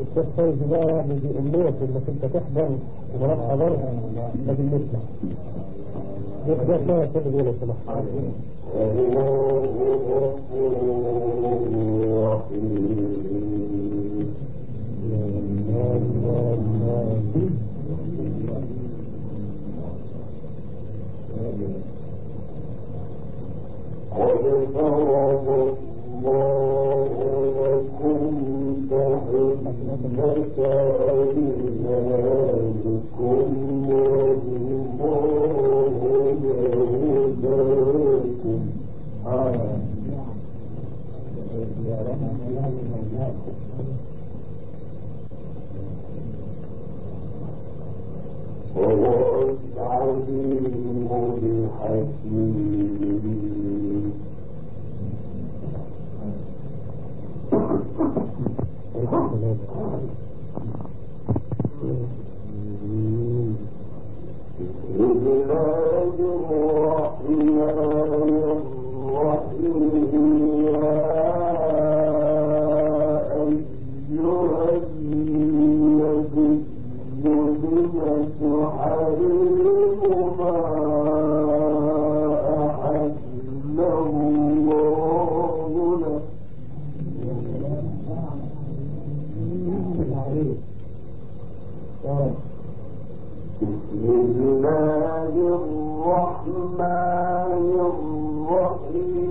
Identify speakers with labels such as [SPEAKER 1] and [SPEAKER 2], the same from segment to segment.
[SPEAKER 1] الشيخ الجزائر من الأمور اللي كنت تحضر وراك حضر لكن نسمع يخدع شوية كده جولة
[SPEAKER 2] الله الرحمن الرحيم.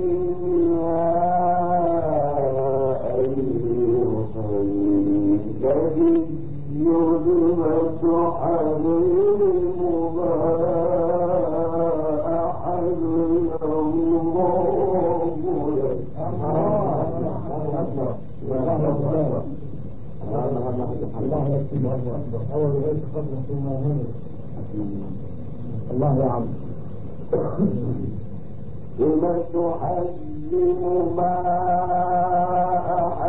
[SPEAKER 2] الله أعلم إلى تحلم ما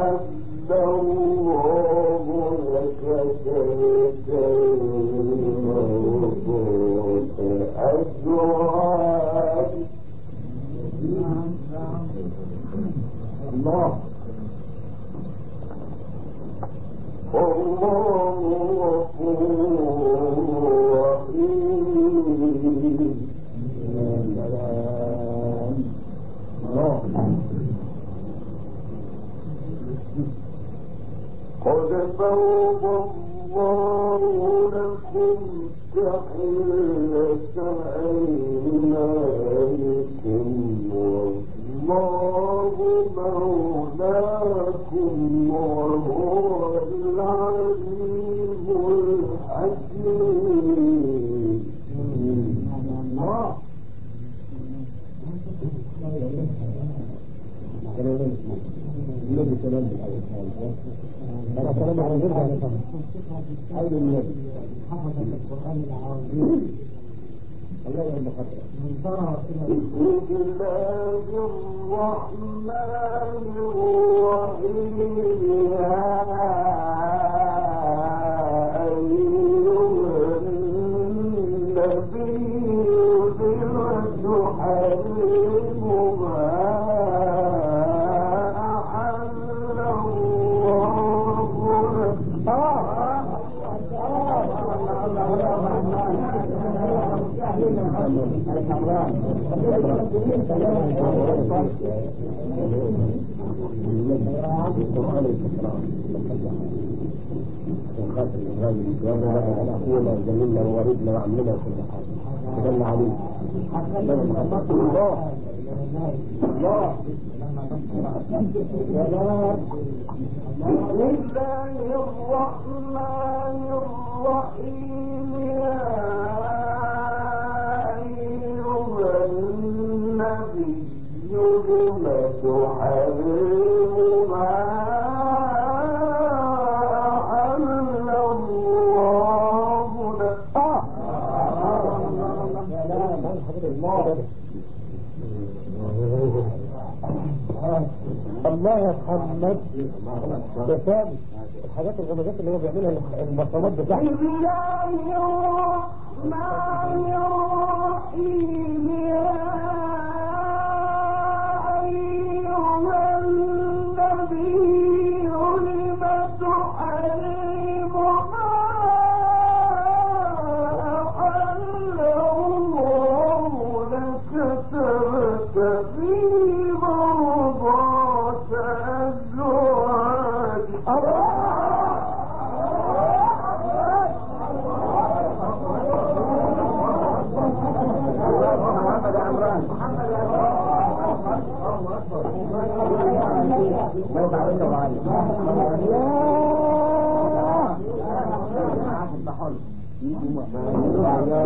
[SPEAKER 1] أحده وغلك تكلم وغلك أجوال الله
[SPEAKER 2] الله
[SPEAKER 1] الله
[SPEAKER 2] لكم
[SPEAKER 1] تحية عين يلا بقى اخونا وزميلنا ووالدنا وعمنا وكل حاجه دل عليه الله الله
[SPEAKER 2] بسم الله الرحمن الرحيم يا أيها النبي لم تحرم الله
[SPEAKER 1] يا محمد؟ ده الحاجات الغمازات اللي هو بيعملها بتاعته
[SPEAKER 2] بسم الله الرحمن الرحيم.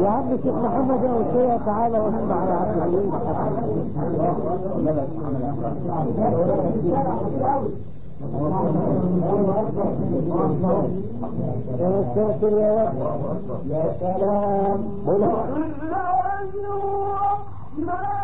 [SPEAKER 2] يا
[SPEAKER 1] عم الشيخ محمد يا وشية تعالى واسمع على عبد العزيز يا ساتر يا رب يا سلام بقول
[SPEAKER 2] بسم الله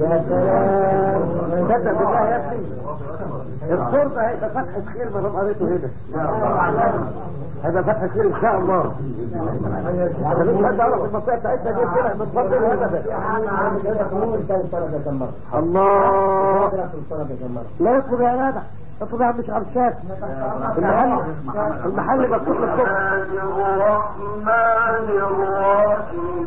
[SPEAKER 2] يا
[SPEAKER 1] سلام صدق بالله يا ابني الصورة هيبقى فتحة خير ما دام قريته هنا هيبقى فتحة خير ان شاء الله عشان مش حد بتاعتنا دي كده بتفضل الهدف الله لا يطلب يا جدع اطلب يا عم مش عرشات المحل المحل مكتوب للصبح
[SPEAKER 2] الرحمن الرحيم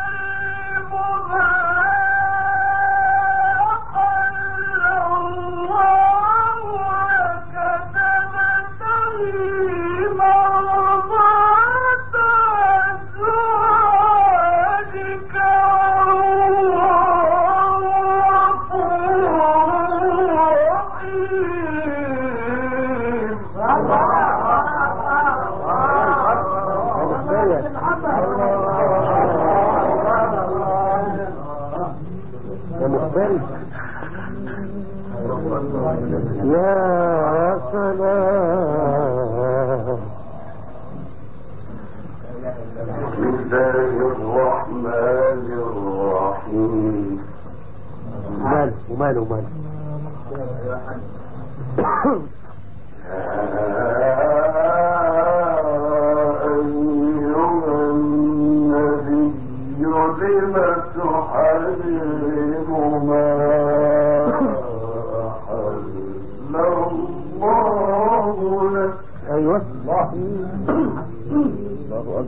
[SPEAKER 2] بہت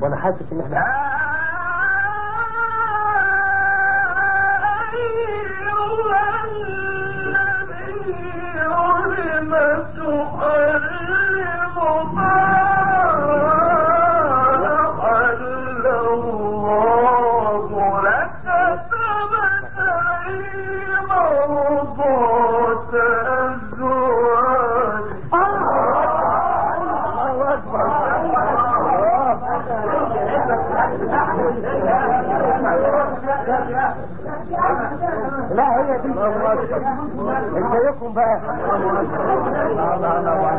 [SPEAKER 2] وانا حاسس ان احنا الله اكبر لا هي دي انت يكون بقى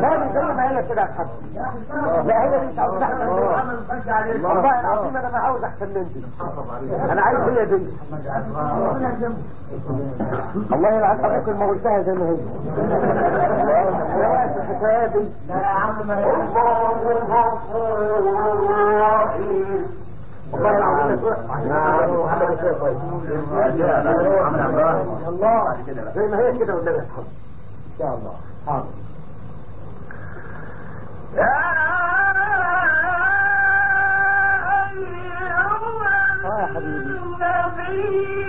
[SPEAKER 2] لا زي ما هي كده لا هي دي مش عاوز احسن والله العظيم انا ما عاوز احسن من انا عايز هي دي الله يلعن ابوك ما قلتها زي ما هي الحكايه دي والله زي ما هي كده والنبي يحفظ ان شاء الله حاضر يا حبيبي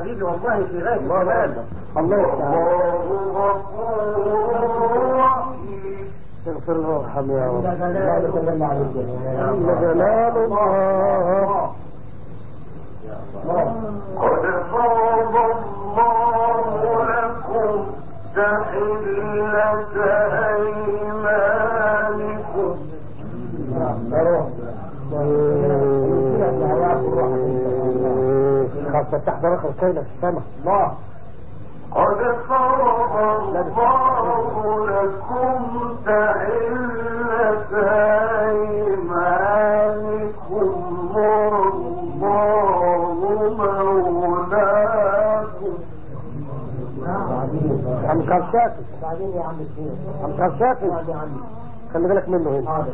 [SPEAKER 2] حبيبي والله في غاية الجمال الله يفتح اغفر له وارحم يا رب جل جلال الله
[SPEAKER 1] قد فرض الله لكم تحلة أيمانكم
[SPEAKER 2] خاصة تحت رقم كيلة في السماء الله
[SPEAKER 1] قد فرض الله لكم تحلة أيمانكم والله مولاكم
[SPEAKER 2] عم كرشاتي عم كرشاتي خلي بالك منه هنا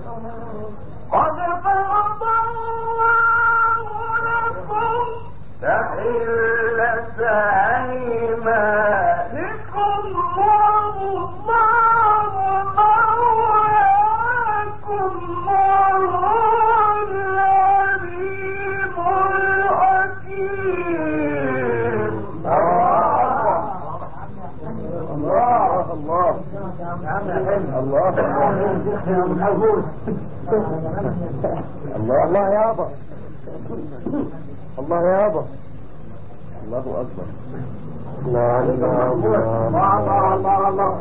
[SPEAKER 1] الله
[SPEAKER 2] الله الله
[SPEAKER 1] يابا الله يابا الله اكبر الله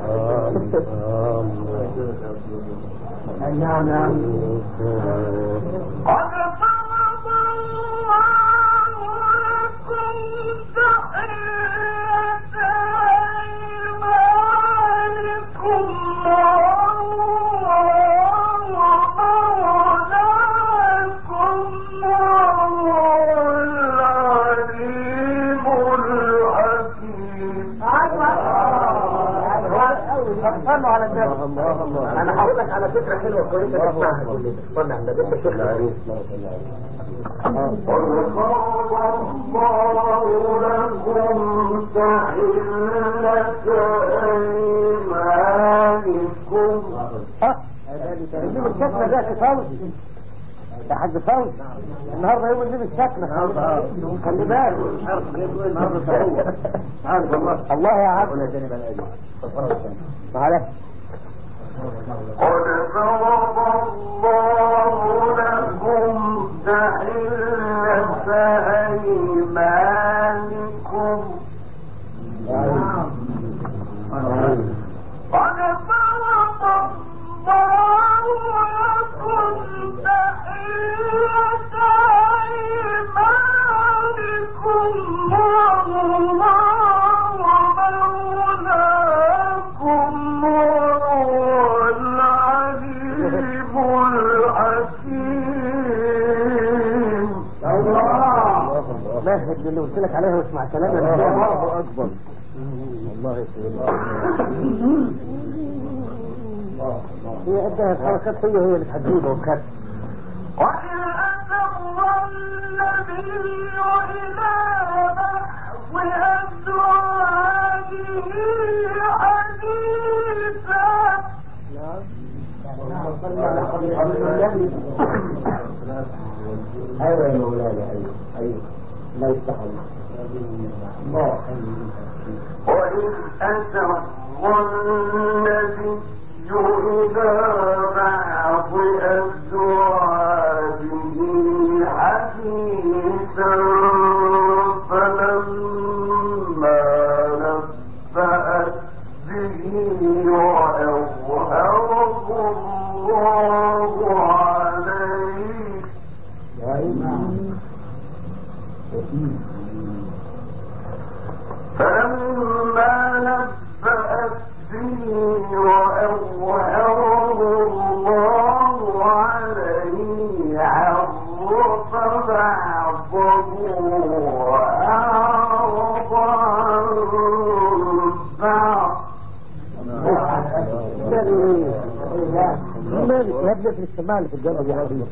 [SPEAKER 3] الشكنة ده فوزي ده حاج فوزي النهارده يوم نجيب الشكنة خلي بالك الله يا عبد معلش مهد اللي قلت لك عليها واسمع كلامي أنا
[SPEAKER 1] الله اكبر الله
[SPEAKER 3] هي عندها الحركات هي هي اللي تحديده وكذا
[SPEAKER 2] وإن أسر النبي إلى بعض أزواجه حديثا
[SPEAKER 1] ايوه يا مولانا ايوه ايوه ليس الله
[SPEAKER 2] وإن أسر النبي إلى بعض أزواجه
[SPEAKER 3] ابني في اللي في الجنة يا حبيبي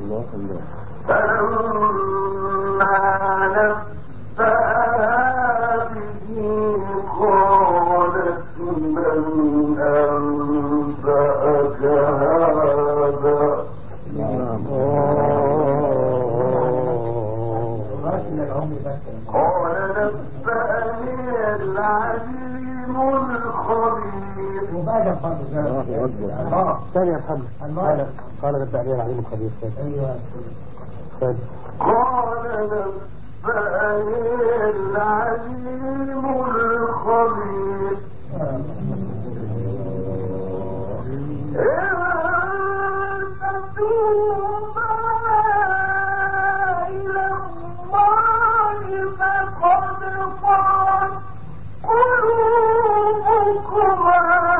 [SPEAKER 1] الله الله
[SPEAKER 2] فلما نبأها به قالت من أنبأك هذا
[SPEAKER 1] الله اكبر
[SPEAKER 3] ثاني يا محمد قال قال الخبير
[SPEAKER 1] ايوه
[SPEAKER 3] ثاني
[SPEAKER 2] قال نبأني العليم الخبير. فقد صغت قلوبكما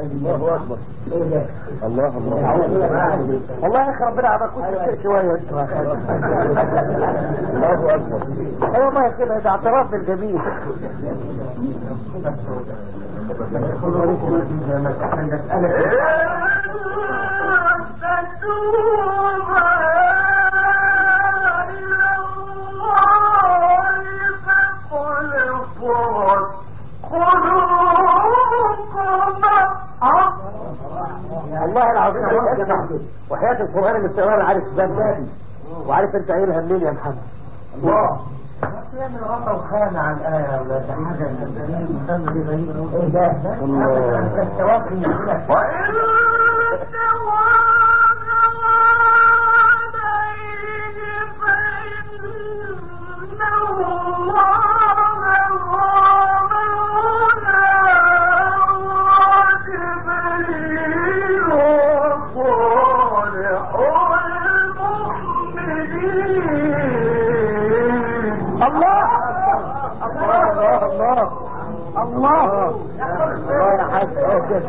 [SPEAKER 2] الله
[SPEAKER 1] الله اكبر الله الله
[SPEAKER 3] والله يا اخي ربنا عمل كل شيء شويه
[SPEAKER 1] الله اكبر
[SPEAKER 3] اي والله كده ده اعتراف بالجميل
[SPEAKER 2] إن والله العظيم وحياة وحياة القرآن اللي بتقرأ عارف باب بابي وعارف انت ايه الهمين يا محمد. الله.
[SPEAKER 4] يعمل غطا وخانة على الآية يا أولاد ده حاجة
[SPEAKER 2] ايه ده
[SPEAKER 4] الله التوافي
[SPEAKER 3] وإن
[SPEAKER 2] الله الله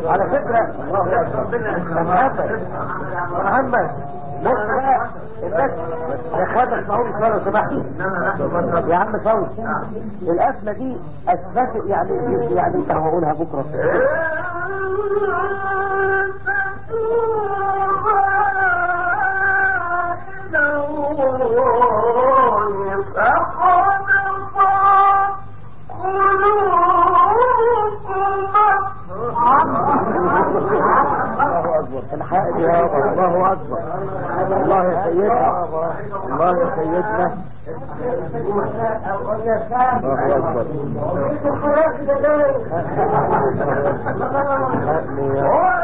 [SPEAKER 2] على فكرة محمد. بص بقى الناس يا اخوانا شويه لو يا عم فوز القفله دي اثبت يعني يعني انت هقولها بكره الله اكبر الحق يا رب الله اكبر الله يا سيدنا الله يا سيدنا الله اكبر الله يا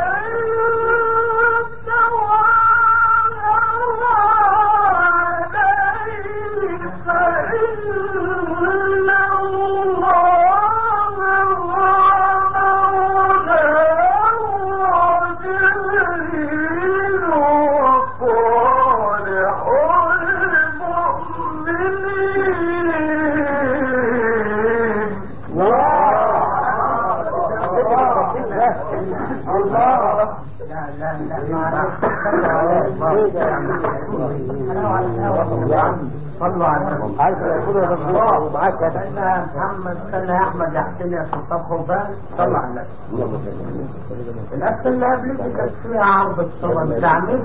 [SPEAKER 2] عارف يقولوا يا مظبوط ومعاك
[SPEAKER 4] محمد استنى يا احمد النبي اللي كانت فيها عرض الصور من عمل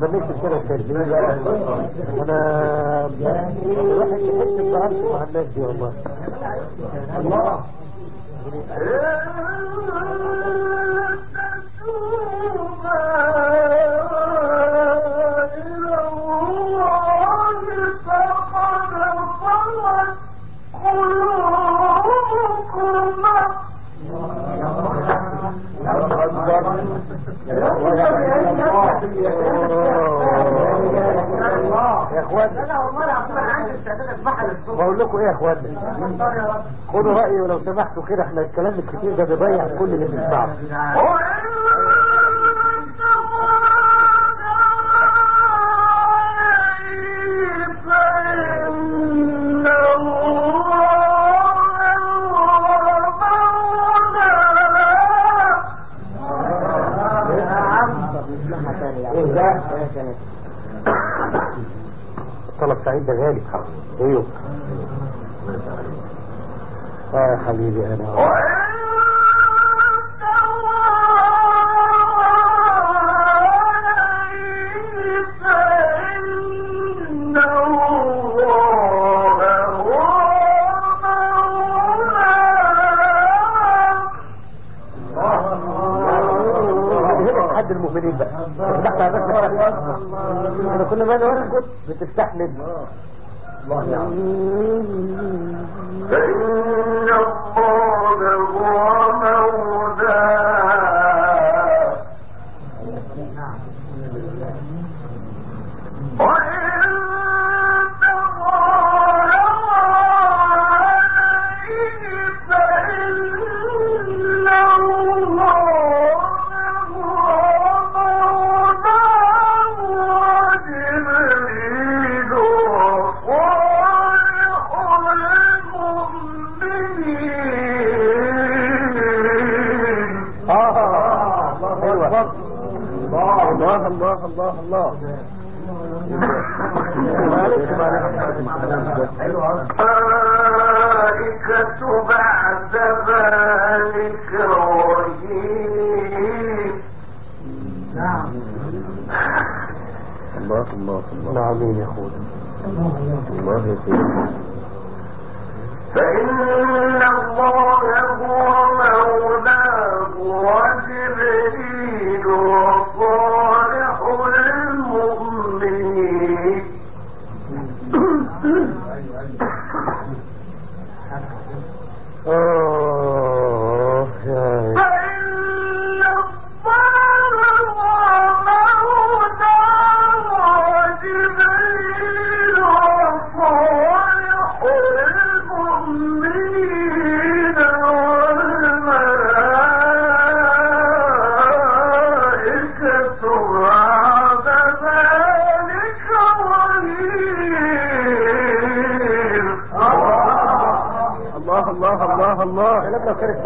[SPEAKER 2] بنيت كده كده انا الواحد يحس بضعف مع الناس دي والله الله يا بقول خدوا رايي ولو سمحتوا كده احنا الكلام الكتير ده بيضيع كل اللي بنسمعه طلب سعيد ده غالي ايوه اه يا حبيبي انا هنا حد المؤمنين بقى تحت على نفسك انا كل ما انا بتستحمل
[SPEAKER 3] فإن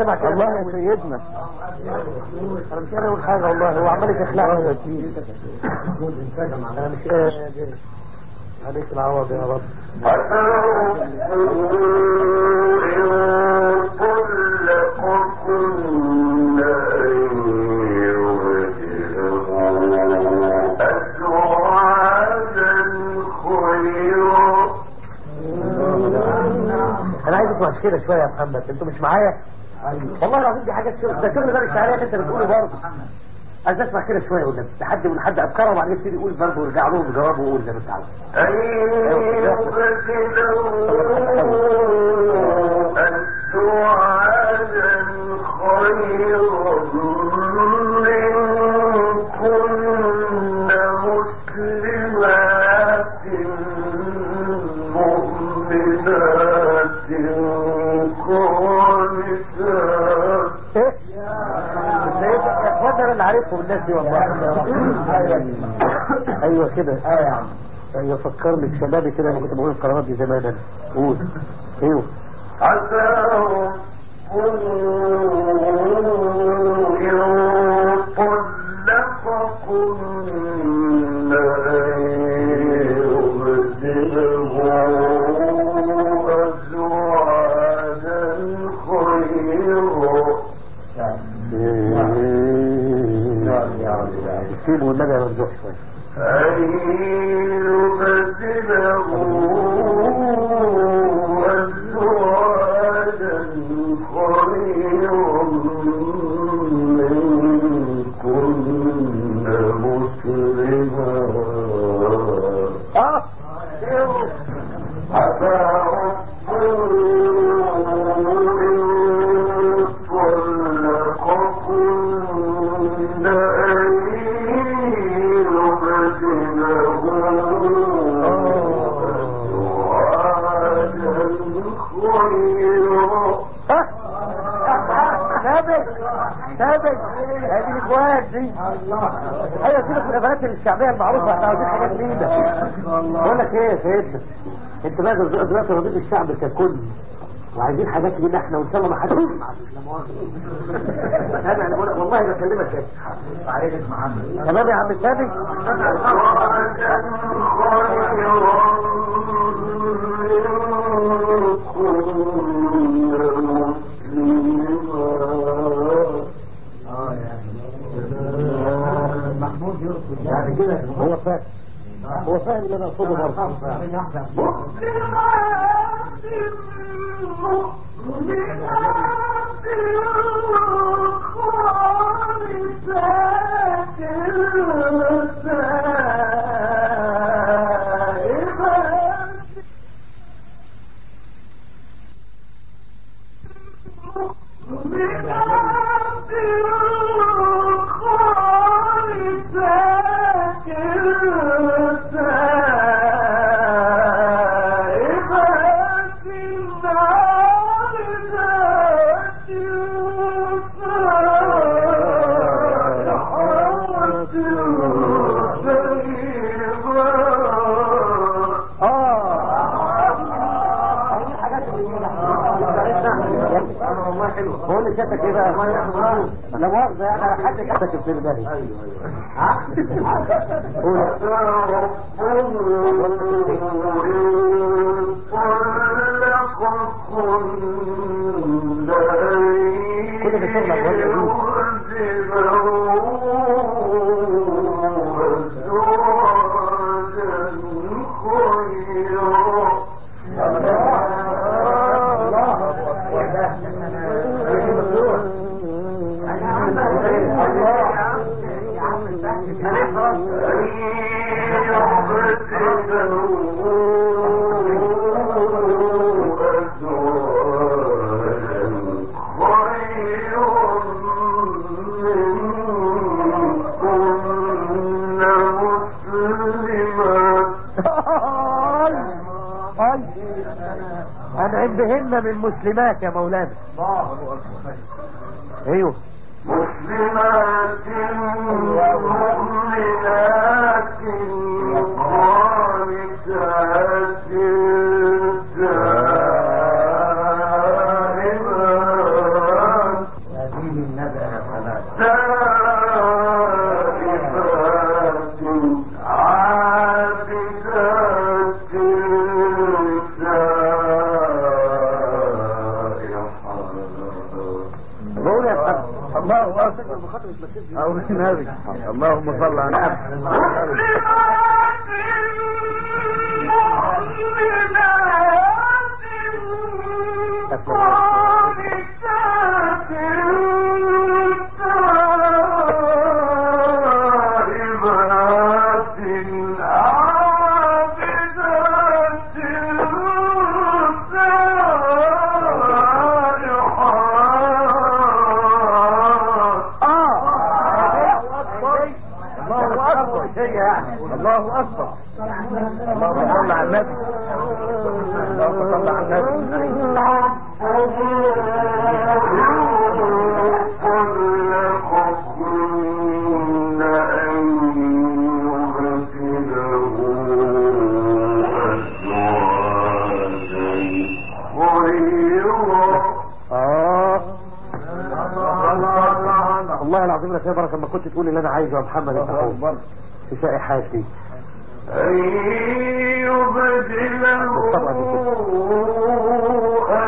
[SPEAKER 3] السمع كده الله يا سيدنا انا مش قادر اقول حاجه والله هو عمال يا سيدي عليك العوض يا رب. انا كده شويه يا محمد. انتوا مش معايا؟ والله العظيم دي حاجه شغل ده شغل غير الشعريه اللي انت بتقوله برضه؟ عايز اسمع كده شويه والنبي لحد من حد افكاره وبعدين يبتدي يقول برضه ويرجع لهم بجوابه ويقول زي ما انت عاوز. ايه عارفهم الناس دي والله ايوه كده اه يا عم ايوه فكرني بشبابي كده انا كنت بقول القرارات دي زمان قول ايوه
[SPEAKER 2] عسى
[SPEAKER 3] ثابت هذه الاخوات دي ايوه كده في الشعبيه المعروفه احنا عاوزين حاجات جديده بقول لك ايه يا سيدنا انت بقى دلوقتي رضيت الشعب ككل وعايزين حاجات جديده احنا وان شاء الله ما حدش يسمع انا بقول والله بكلمك كده عليك محمد تمام يا عم ثابت هو فاهم هو فاهم اللي انا اقصده برضه
[SPEAKER 1] حلوه هو اللي شافك كده لا مؤاخذه يعني على حد شافك في البلد؟ ها؟
[SPEAKER 2] قول. قول قول قول قول قول من
[SPEAKER 1] المسلمات يا مولانا. الله اكبر ايوه بس يا بركه ما كنت تقول اللي انا عايزه يا محمد انت تساقي حياتي.
[SPEAKER 2] يبدله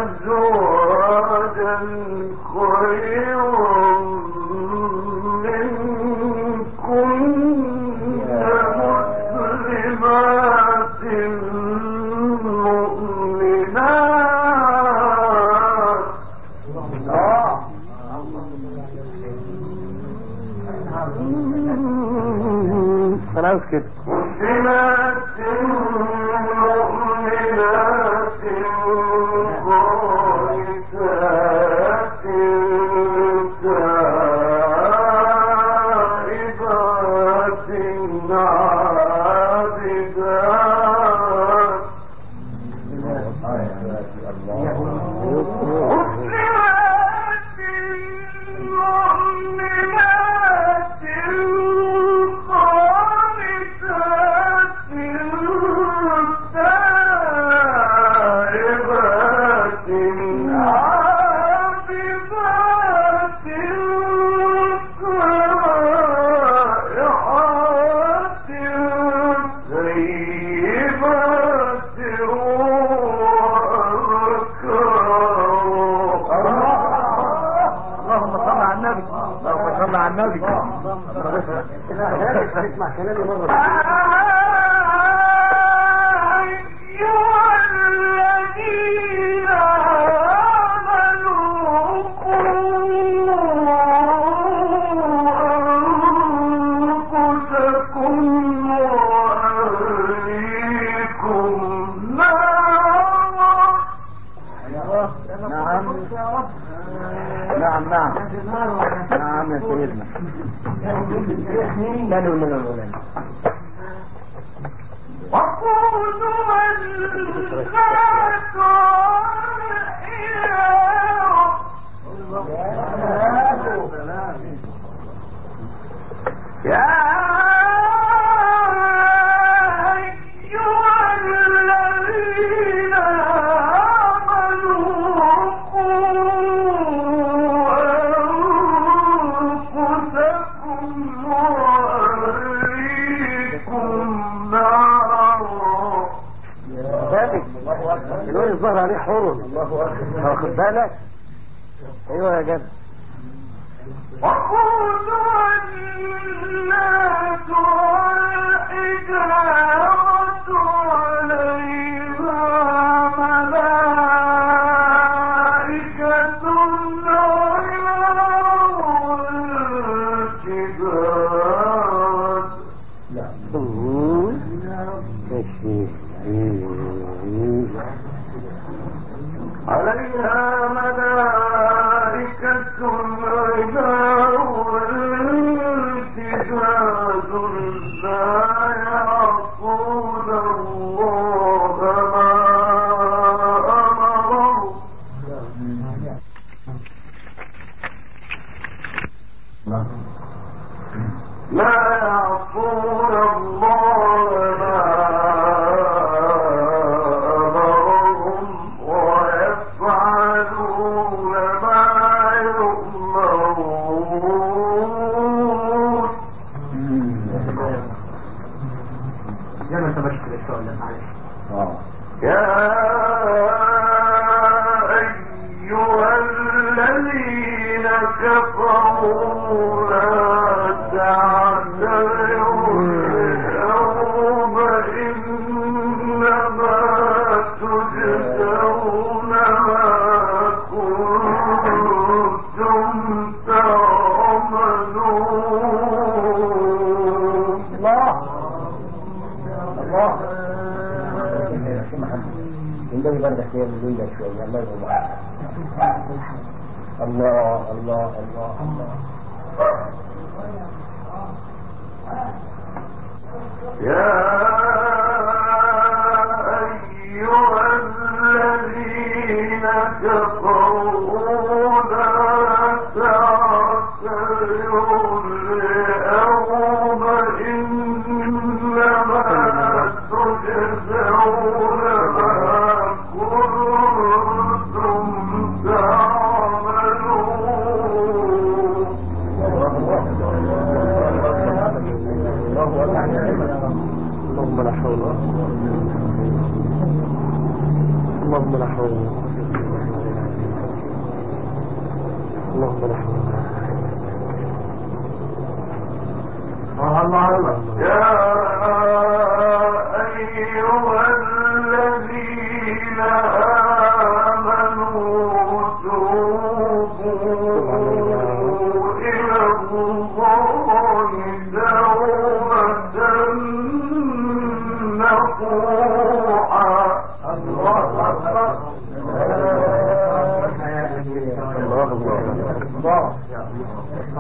[SPEAKER 2] أزواجا خيرا.
[SPEAKER 3] حر واخد بالك. ايوه يا جد.
[SPEAKER 2] وقولوا الناس اللہ
[SPEAKER 3] اللهم لا حول اللهم لا حول اللهم لا حول
[SPEAKER 2] يا الذين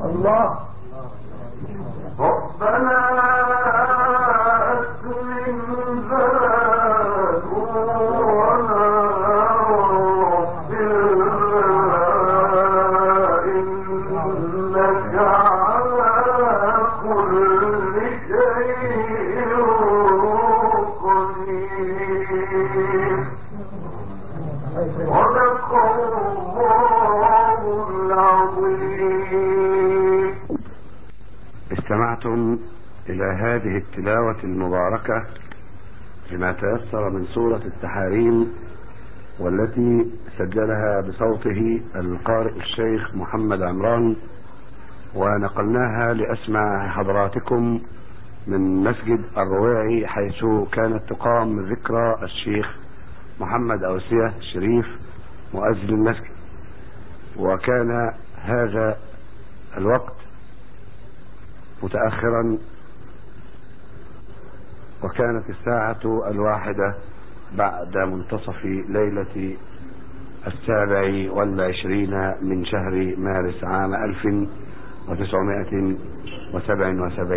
[SPEAKER 2] اللہ ربنا
[SPEAKER 5] استمعتم إلى هذه التلاوة المباركة لما تيسر من سورة التحاريم والتي سجلها بصوته القارئ الشيخ محمد عمران ونقلناها لأسماع حضراتكم من مسجد الرويعي حيث كانت تقام ذكرى الشيخ محمد أوسية الشريف مؤذن المسجد. وكان هذا الوقت متأخرا. وكانت الساعة الواحدة بعد منتصف ليلة السابع والعشرين من شهر مارس عام ألف وتسعمائة وسبع وسبعين.